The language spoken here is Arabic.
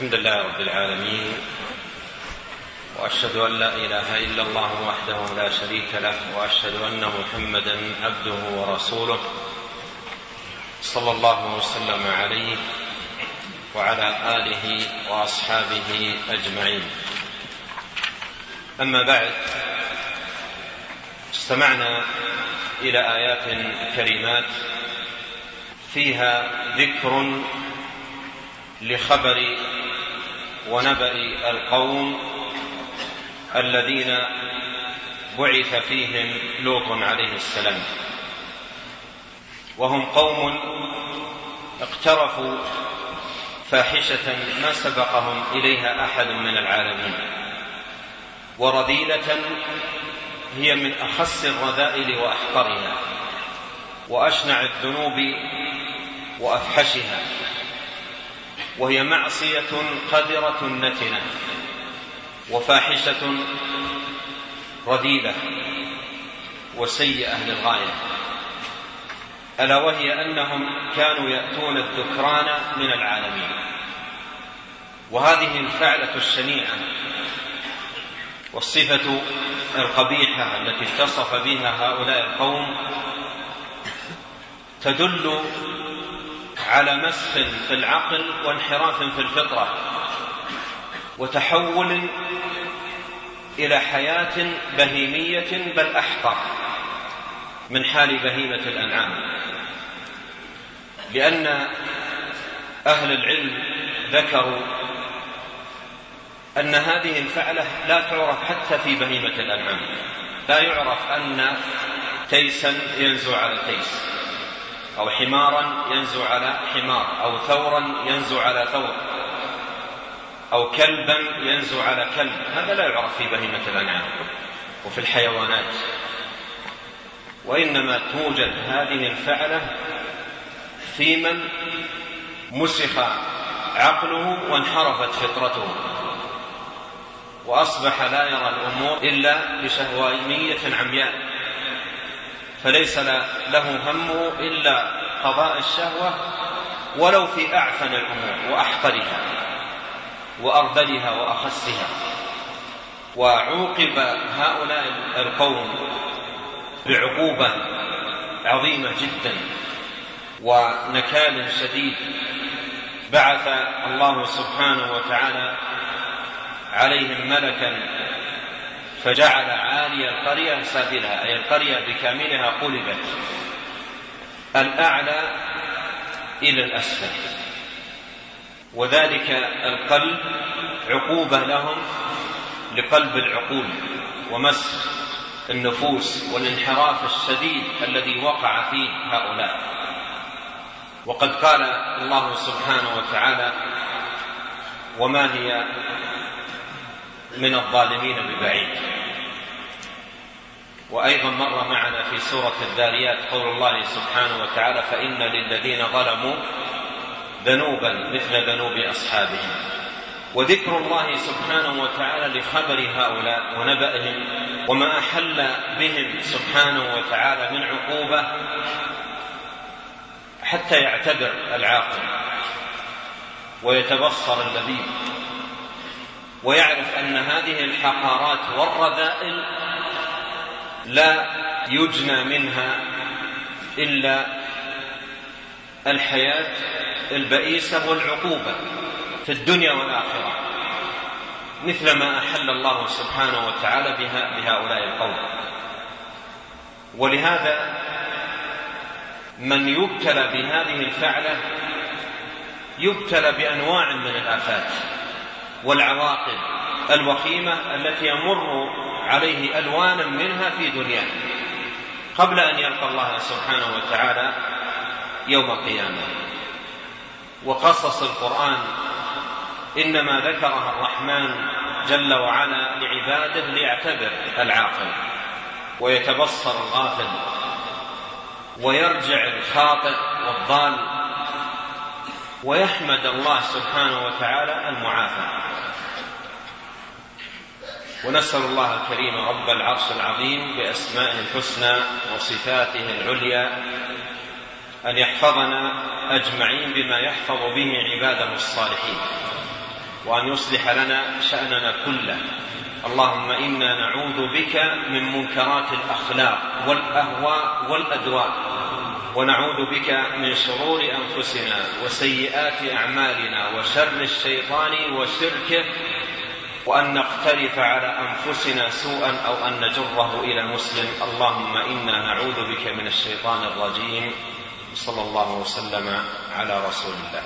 الحمد لله رب العالمين وأشهد أن لا إله إلا الله وحده لا شريك له وأشهد أن محمدا عبده ورسوله صلى الله وسلم عليه وعلى آله وأصحابه أجمعين. أما بعد استمعنا إلى آيات كريمات فيها ذكر لخبر ونبأ القوم الذين بعث فيهم لوط عليه السلام. وهم قوم اقترفوا فاحشة ما سبقهم إليها أحد من العالمين. ورذيلة هي من أخس الرذائل وأحقرها وأشنع الذنوب وأفحشها. وهي معصية قذرة نتنة وفاحشة رذيلة وسيئة للغاية. ألا وهي أنهم كانوا يأتون الذكران من العالمين. وهذه الفعلة الشنيعة والصفة القبيحة التي اتصف بها هؤلاء القوم تدل على مسخ في العقل وانحراف في الفطرة وتحول إلى حياة بهيمية بل أحقر من حال بهيمة الأنعام. لأن أهل العلم ذكروا أن هذه الفعلة لا تعرف حتى في بهيمة الأنعام. لا يعرف أن تيسا ينزو على تيس. أو حمارا ينزو على حمار أو ثورا ينزو على ثور أو كلبا ينزو على كلب. هذا لا يعرف في بهيمة الأنعام وفي الحيوانات. وإنما توجد هذه الفعلة في من مسخ عقله وانحرفت فطرته وأصبح لا يرى الأمور إلا بشهوانية عمياء. فليس له همه إلا قضاء الشهوة ولو في أعفن الأمور وأحقرها وأرذلها وأخسها. وعوقب هؤلاء القوم بعقوبة عظيمة جدا ونكال شديد. بعث الله سبحانه وتعالى عليهم ملكا فجعل عالي القرية سافلها أي القرية بكاملها قلبت. الأعلى إلى الأسفل. وذلك القلب عقوبة لهم لقلب العقول ومس النفوس والانحراف الشديد الذي وقع فيه هؤلاء. وقد قال الله سبحانه وتعالى وما هي من الظالمين ببعيد؟ وأيضا مر معنا في سورة الذاريات قول الله سبحانه وتعالى فإن للذين ظلموا ذنوبا مثل ذنوب أصحابهم. وذكر الله سبحانه وتعالى لخبر هؤلاء ونبأهم وما أحل بهم سبحانه وتعالى من عقوبة حتى يعتبر العاقل ويتبصر اللبيب ويعرف أن هذه الحقارات والرذائل لا يجنى منها إلا الحياة البئيسة والعقوبة في الدنيا والآخرة مثل ما أحل الله سبحانه وتعالى بها بهؤلاء القوم. ولهذا من يبتلى بهذه الفعلة يبتلى بأنواع من الآفات والعواقب الوخيمة التي يمر عليه ألوانا منها في دنياه قبل أن يلقى الله سبحانه وتعالى يوم القيامة. وقصص القرآن إنما ذكرها الرحمن جل وعلا لعباده ليعتبر العاقل ويتبصر الغافل ويرجع الخاطئ والضال ويحمد الله سبحانه وتعالى المعافى. ونسأل الله الكريم رب العرش العظيم بأسمائه الحسنى وصفاته العليا أن يحفظنا أجمعين بما يحفظ به عباده الصالحين وأن يصلح لنا شأننا كله. اللهم إنا نعوذ بك من منكرات الأخلاق والأهواء والأدواء ونعوذ بك من شرور أنفسنا وسيئات أعمالنا وشر الشيطان وشركه وأن نقترف على أنفسنا سوءا أو أن نجره إلى مسلم. اللهم إنا نعوذ بك من الشيطان الرجيم. صلى الله وسلم على رسول الله.